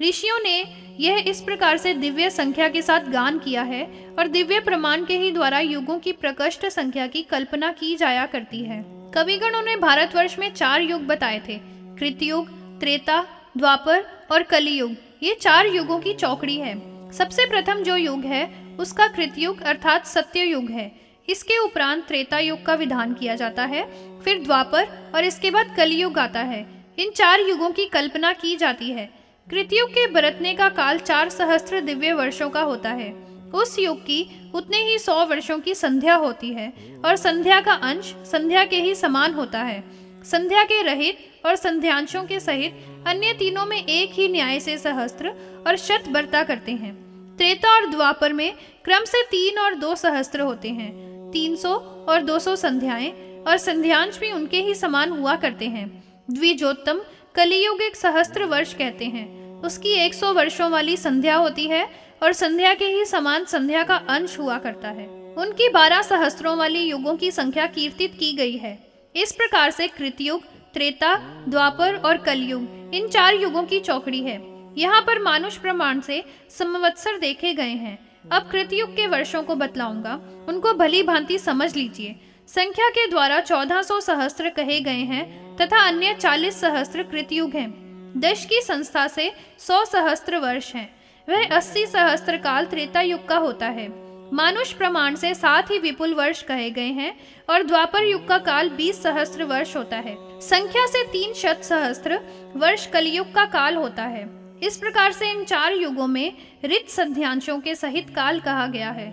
ऋषियों ने यह इस प्रकार से दिव्य संख्या के साथ गान किया है और दिव्य प्रमाण के ही द्वारा युगों की प्रकृष्ट संख्या की कल्पना की जाया करती है। कविगणों ने भारतवर्ष में चार युग बताए थे, कृतयुग, त्रेता, द्वापर और कलियुग। ये चार युगों की चौकड़ी है। सबसे प्रथम जो युग है, उसका कृतयुग अर्थात सत्य युग है। इसके उपरांत त्रेता युग का विधान किया जाता है, फिर द्वापर और इसके बाद कलियुग आता है। इन चार युगों की कल्पना की जाती है। कृतयुग के बरतने का काल चार सहस्त्र दिव्य वर्षों का होता है। उस युग की उतने ही सौ वर्षों की संध्या होती है और संध्या का अंश संध्या के ही समान होता है। संध्या के रहित और संध्यांशों के सहित अन्य तीनों में एक ही न्याय से सहस्त्र और शत बरता करते हैं। त्रेता और द्वापर में क्रम से तीन और दो सहस्त्र होते हैं। तीन सौ और दो सौ संध्याएँ और संध्यांश भी उनके ही समान हुआ करते हैं। द्विजोत्तम कलियुग एक सहस्त्र वर्ष कहते हैं। उसकी एक सौ वर्षों वाली संध्या होती है और संध्या के ही समान संध्या का अंश हुआ करता है। उनकी बारह सहस्त्रों वाली युगों की संख्या कीर्तित की गई है। इस प्रकार से कृतयुग, त्रेता, द्वापर और कलयुग, इन चार युगों की चौकड़ी है। यहाँ पर मानुष प्रमाण से संवत्सर देखे गए हैं। अब कृतयुग के वर्षों को बतलाऊँगा। उनको भली भांति समझ लीजिए। संख्या के द्वारा चौदह सौ सहस्त्र कहे गए हैं तथा अन्य चालीस सहस्त्र कृतयुग हैं। दश की संस्था से सौ सहस्त्र वर्ष हैं। वह अस्सी सहस्त्र काल त्रेता युग का होता है। मानुष प्रमाण से सात ही विपुल वर्ष कहे गए हैं और द्वापर युग का काल बीस सहस्त्र वर्ष होता है। संख्या से तीन शत सहस्त्र वर्ष कलयुग का काल होता है। इस प्रकार से इन चार युगों में रित संध्यांशों के सहित काल कहा गया है।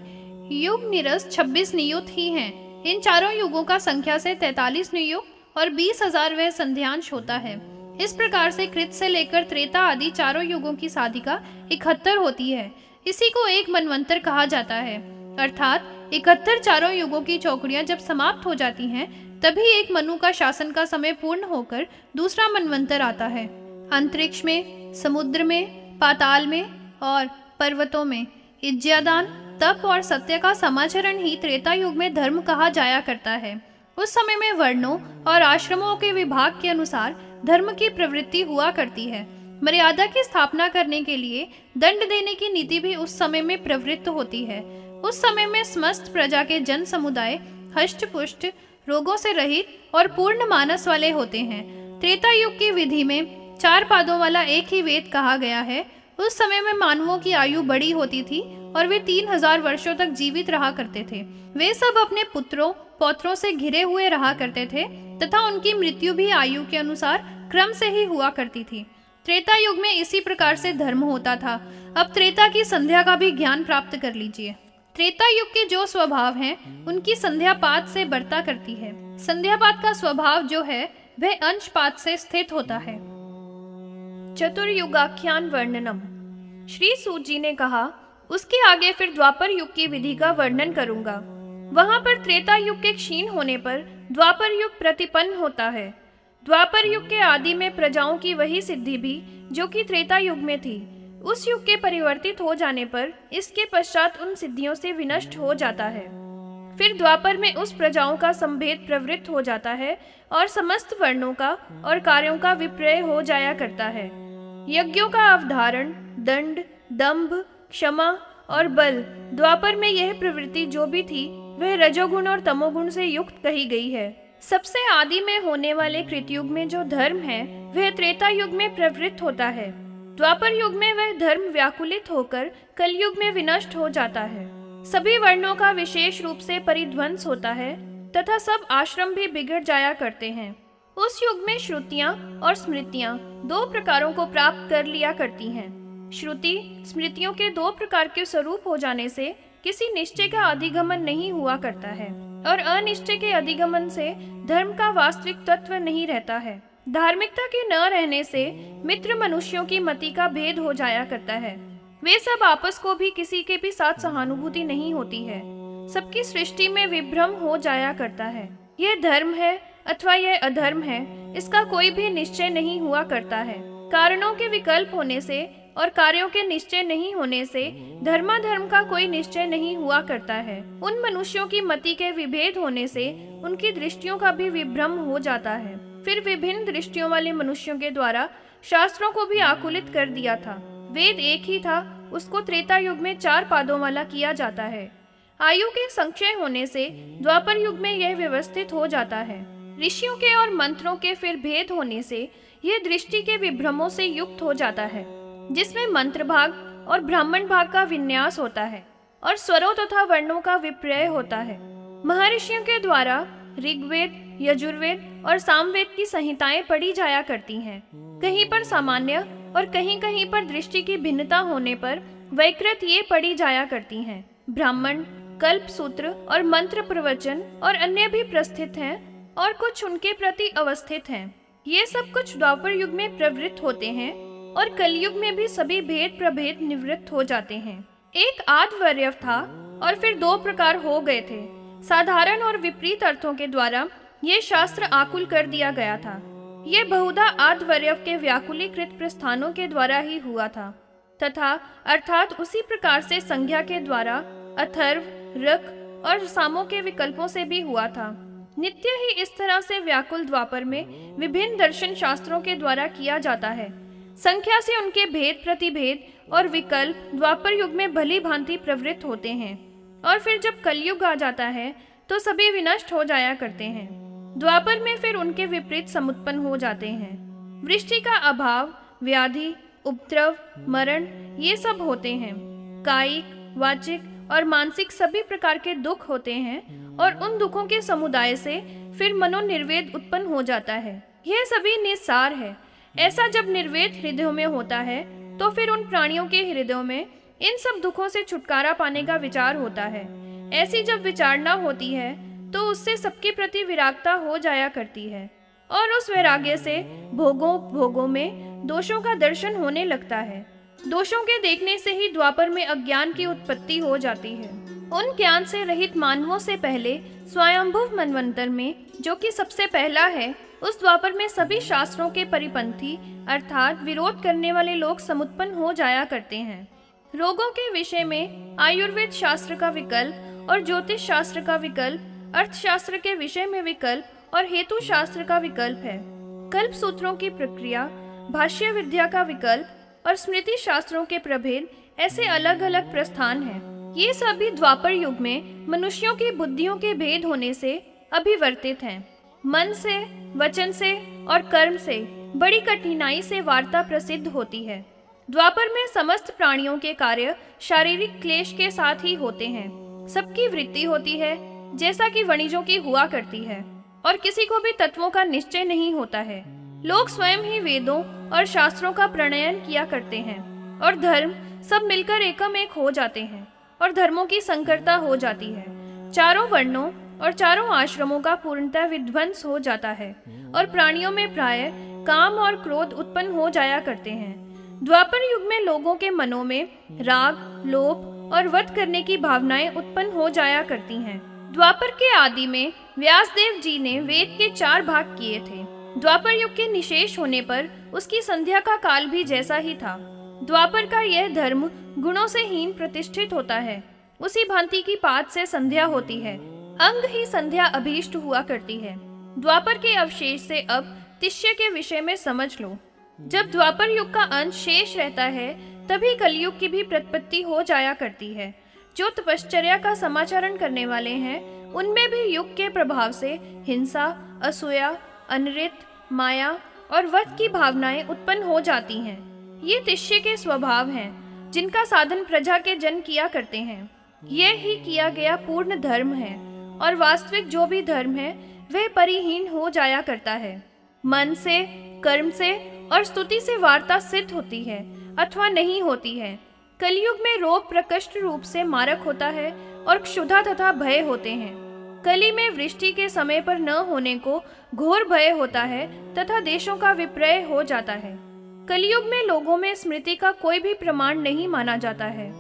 युग निरस छब्बीस नियुत ही हैं। इन चारों युगों का संख्या से तैतालीस नियुक्त और बीस हज़ार वह संध्यांश होता है। इस प्रकार से कृत से लेकर त्रेता आदि चारों युगों की साधिका इकहत्तर होती है। इसी को एक मनवंतर कहा जाता है। अर्थात, इकहत्तर चारों युगों की चौकड़ियाँ जब समाप्त हो जाती हैं, तभी एक मनु का शासन का समय पूर्ण होकर दूसरा मनवंतर आता है। अंतरिक्ष में, समुद्र में, पाताल में और पर्वतों में इज्जादान तप और सत्य का समाचरण ही त्रेता युग में धर्म कहा जाया करता है। उस समय में वर्णों और आश्रमों के विभाग के अनुसार धर्म की प्रवृत्ति हुआ करती है। मर्यादा की स्थापना करने के लिए दंड देने की नीति भी उस समय में प्रवृत्त होती है। उस समय में समस्त प्रजा के जन समुदाय हष्ट रोगों से रहित और पूर्ण मानस वाले होते हैं। त्रेता युग की विधि में चार पादों वाला एक ही वेद कहा गया है। उस समय में मानवों की आयु बड़ी होती थी और वे तीन हज़ार वर्षो तक जीवित रहा करते थे। वे सब अपने पुत्रों, पौत्रों से घिरे हुए रहा करते थे। तथा उनकी मृत्यु भी आयु के अनुसार क्रम से ही हुआ करती थी। त्रेता युग में इसी प्रकार से धर्म होता था। अब त्रेता की संध्या का भी ज्ञान प्राप्त कर लीजिए। त्रेता युग के जो स्वभाव हैं, उनकी संध्या पात से बढ़ता करती है। संध्या पात का स्वभाव जो है वह अंश पात से स्थित होता है। चतुर्युगाख्यान वर्णनम। श्री सूत जी ने कहा उसके आगे फिर द्वापर युग की विधि का वर्णन करूँगा। वहाँ पर त्रेता युग के क्षीण होने पर द्वापर युग प्रतिपन्न होता है। द्वापर युग के आदि में प्रजाओं की वही सिद्धि भी, जो कि त्रेता युग में थी। उस युग के परिवर्तित हो जाने पर इसके पश्चात उन सिद्धियों से विनष्ट हो जाता है। फिर द्वापर में उस प्रजाओं का संभेद प्रवृत्त हो जाता है और समस्त वर्णों का और कार्यों का विप्रय हो जाया करता है। यज्ञों का अवधारण, दंड, दंभ, क्षमा और बल, द्वापर में यह प्रवृत्ति जो भी थी वह रजोगुण और तमोगुण से युक्त कही गई है। सबसे आदि में होने वाले कृतयुग में जो धर्म है, वह त्रेता युग में प्रवृत्त होता है। द्वापर युग में वह धर्म व्याकुलित होकर कलयुग में विनष्ट हो जाता है। सभी वर्णों का विशेष रूप से परिध्वंस होता है, तथा सब आश्रम भी बिगड़ जाया करते हैं। उस युग में श्रुतियाँ और स्मृतियाँ दो प्रकारों को प्राप्त कर लिया करती हैं। श्रुति स्मृतियों के दो प्रकार के स्वरूप हो जाने से किसी निश्चय का अधिगमन नहीं हुआ करता है, और अनिश्चय के अधिगमन से धर्म का वास्तविक तत्व नहीं रहता है। धार्मिकता के न रहने से मित्र मनुष्यों की मति का भेद हो जाया करता है। वे सब आपस को भी किसी के भी साथ सहानुभूति नहीं होती है। सबकी सृष्टि में विभ्रम हो जाया करता है। यह धर्म है अथवा यह अधर्म है, इसका कोई भी निश्चय नहीं हुआ करता है। कारणों के विकल्प होने से और कार्यों के निश्चय नहीं होने से धर्माधर्म का कोई निश्चय नहीं हुआ करता है। उन मनुष्यों की मति के विभेद होने से उनकी दृष्टियों का भी विभ्रम हो जाता है। फिर विभिन्न दृष्टियों वाले मनुष्यों के द्वारा शास्त्रों को भी आकुलित कर दिया था। वेद एक ही था, उसको त्रेता युग में चार पादों वाला किया जाता है। आयु के संक्षय होने से द्वापर युग में यह व्यवस्थित हो जाता है। ऋषियों के और मंत्रों के फिर भेद होने से यह दृष्टि के विभ्रमों से युक्त हो जाता है। जिसमें मंत्र भाग और ब्राह्मण भाग का विन्यास होता है और स्वरों तथा वर्णों का विप्रय होता है। महर्षियों के द्वारा ऋग्वेद, यजुर्वेद और सामवेद की संहिताएँ पढ़ी जाया करती हैं। कहीं पर सामान्य और कहीं कहीं पर दृष्टि की भिन्नता होने पर वैकृत ये पढ़ी जाया करती हैं। ब्राह्मण, कल्प सूत्र और मंत्र प्रवचन और अन्य भी प्रस्थित हैं और कुछ उनके प्रति अवस्थित हैं। ये सब कुछ द्वापर युग में प्रवृत्त होते हैं और कलयुग में भी सभी भेद प्रभेद निवृत्त हो जाते हैं। एक आधवर्य था और फिर दो प्रकार हो गए थे। साधारण और विपरीत अर्थों के द्वारा ये शास्त्र आकुल कर दिया गया था। ये बहुधा आधवर्य के व्याकुलीकृत प्रस्थानों के द्वारा ही हुआ था। तथा अर्थात उसी प्रकार से संज्ञा के द्वारा अथर्व रक और सामों के विकल्पों से भी हुआ था। नित्य ही इस तरह से व्याकुल द्वापर में विभिन्न दर्शन शास्त्रों के द्वारा किया जाता है। संख्या से उनके भेद प्रतिभेद और विकल्प द्वापर युग में भली भांति प्रवृत्त होते हैं। और फिर जब कलयुग आ जाता है तो सभी विनष्ट हो जाया करते हैं। द्वापर में फिर उनके विपरीत समुत्पन्न हो जाते हैं। वृष्टि का अभाव, व्याधि, उपद्रव, मरण, ये सब होते हैं। कायिक, वाचिक और मानसिक सभी प्रकार के दुख होते हैं और उन दुखों के समुदाय से फिर मनोनिर्वेद उत्पन्न हो जाता है। यह सभी निसार है ऐसा जब निर्वेद हृदयों में होता है तो फिर उन प्राणियों के हृदयों में इन सब दुखों से छुटकारा पाने का विचार होता है। ऐसी जब विचारना होती है तो उससे सबके प्रति विरागता हो जाया करती है और उस वैराग्य से भोगों भोगों में दोषों का दर्शन होने लगता है। दोषों के देखने से ही द्वापर में अज्ञान की उत्पत्ति हो जाती है। उन ज्ञान से रहित मानवों से पहले स्वयंभुव मनवंतर में, जो कि सबसे पहला है उस द्वापर में सभी शास्त्रों के परिपंथी, अर्थात विरोध करने वाले लोग समुत्पन्न हो जाया करते हैं रोगों के विषय में आयुर्वेद शास्त्र का विकल्प और ज्योतिष शास्त्र का विकल्प, अर्थशास्त्र के विषय में विकल्प और हेतु शास्त्र का विकल्प है कल्प सूत्रों की प्रक्रिया, भाष्य विद्या का विकल्प और स्मृति शास्त्रों के प्रभेद ऐसे अलग अलग प्रस्थान हैं। ये सभी द्वापर युग में मनुष्यों की बुद्धियों के भेद होने से अभिवर्तित हैं। मन से, वचन से और कर्म से बड़ी कठिनाई से वार्ता प्रसिद्ध होती है। द्वापर में समस्त प्राणियों के कार्य शारीरिक क्लेश के साथ ही होते हैं। सबकी वृत्ति होती है, जैसा कि वणिजों की हुआ करती है, और किसी को भी तत्वों का निश्चय नहीं होता है। लोग स्वयं ही वेदों और शास्त्रों का प्रणयन किया करते हैं, और धर्म सब मिलकर एकम एक हो जाते हैं, और धर्मों की संकरता हो जाती है। चारों वर्णों और चारों आश्रमों का पूर्णतः विध्वंस हो जाता है और प्राणियों में प्राय काम और क्रोध उत्पन्न हो जाया करते हैं। द्वापर युग में लोगों के मनों में राग लोभ और वध करने की भावनाएँ उत्पन्न हो जाया करती हैं। द्वापर के आदि में व्यासदेव जी ने वेद के चार भाग किए थे। द्वापर युग के निशेष होने पर उसकी संध्या का काल भी जैसा ही था। द्वापर का यह धर्म गुणों से हीन प्रतिष्ठित होता है। उसी भांति की पात से संध्या होती है। अंग ही संध्या अभीष्ट हुआ करती है। द्वापर के अवशेष से अब तिष्य के विषय में समझ लो। जब द्वापर युग का अंश शेष रहता है, तभी कलयुग की भी प्रतिपत्ति हो जाया करती है। जो तपश्चर्या का समाचारण करने वाले हैं, उनमें भी युग के प्रभाव से हिंसा, असूया, अनृत, माया और वध की भावनाएँ उत्पन्न हो जाती हैं। ये तिष्य के स्वभाव हैं, जिनका साधन प्रजा के जन किया करते हैं। यह ही किया गया पूर्ण धर्म है। और वास्तविक जो भी धर्म है, वह परिहीन हो जाया करता है। मन से, कर्म से और स्तुति से वार्ता सिद्ध होती है, अथवा नहीं होती है। कलयुग में रोग प्रकष्ट रूप से मारक होता है और क्षुधा तथा भय होते हैं। कली में वृष्टि के समय पर न होने को घोर भय होता है तथा देशों का विप्रय हो जाता है। कलयुग में लोगों में स्मृति का कोई भी प्रमाण नहीं माना जाता है।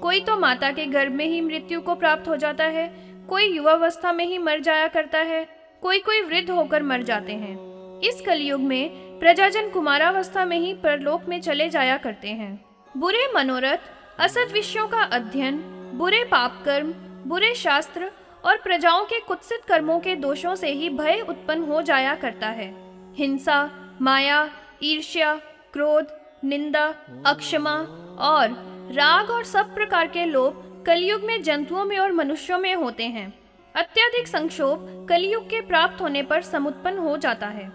कोई तो माता के गर्भ में ही मृत्यु को प्राप्त हो जाता है कोई युवावस्था में ही मर जाया करता है, कोई कोई वृद्ध होकर मर जाते हैं। इस कलयुग में प्रजाजन कुमारावस्था में ही परलोक में चले जाया करते हैं। बुरे मनोरथ, असत विषयों का अध्ययन, बुरे पाप कर्म बुरे शास्त्र और प्रजाओं के कुत्सित कर्मों के दोषों से ही भय उत्पन्न हो जाया करता है। हिंसा, माया, ईर्ष्या, क्रोध, निंदा, अक्षमा और राग और सब प्रकार के लोभ कलयुग में जंतुओं में और मनुष्यों में होते हैं। अत्यधिक संक्षोभ कलयुग के प्राप्त होने पर समुत्पन्न हो जाता है।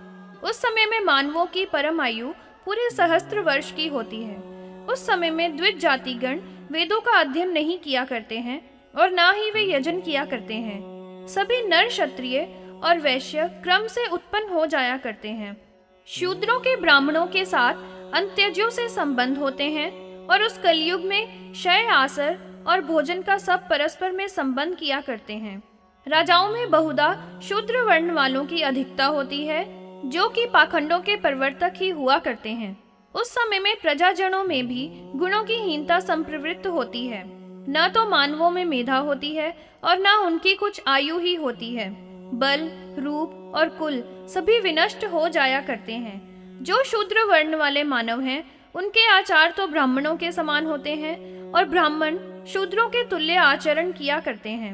उस समय में मानवों की परम आयु पूरे सहस्त्र वर्ष की होती है। उस समय में द्विज जाति गण वेदों का अध्ययन नहीं किया करते हैं और ना ही वे यजन किया करते हैं। सभी नर क्षत्रिय और वैश्य क्रम से उत्पन्न हो जाया करते हैं। शूद्रों के ब्राह्मणों के साथ अंत्यजों से संबंध होते हैं और उस कलयुग में क्षय आसर और भोजन का सब परस्पर में संबंध किया करते हैं। राजाओं में बहुधा शूद्र वर्ण वालों की अधिकता होती है, जो कि पाखंडों के परिवर्तक ही हुआ करते हैं। उस समय में प्रजाजनों में भी गुणों की हीनता संप्रवृत्त होती है। न तो मानवों में मेधा होती है और न उनकी कुछ आयु ही होती है। बल, रूप और कुल सभी विनष्ट हो जाया करते हैं। जो शूद्र वर्ण वाले मानव हैं, उनके आचार तो ब्राह्मणों के समान होते हैं और ब्राह्मण शूद्रों के तुल्य आचरण किया करते हैं।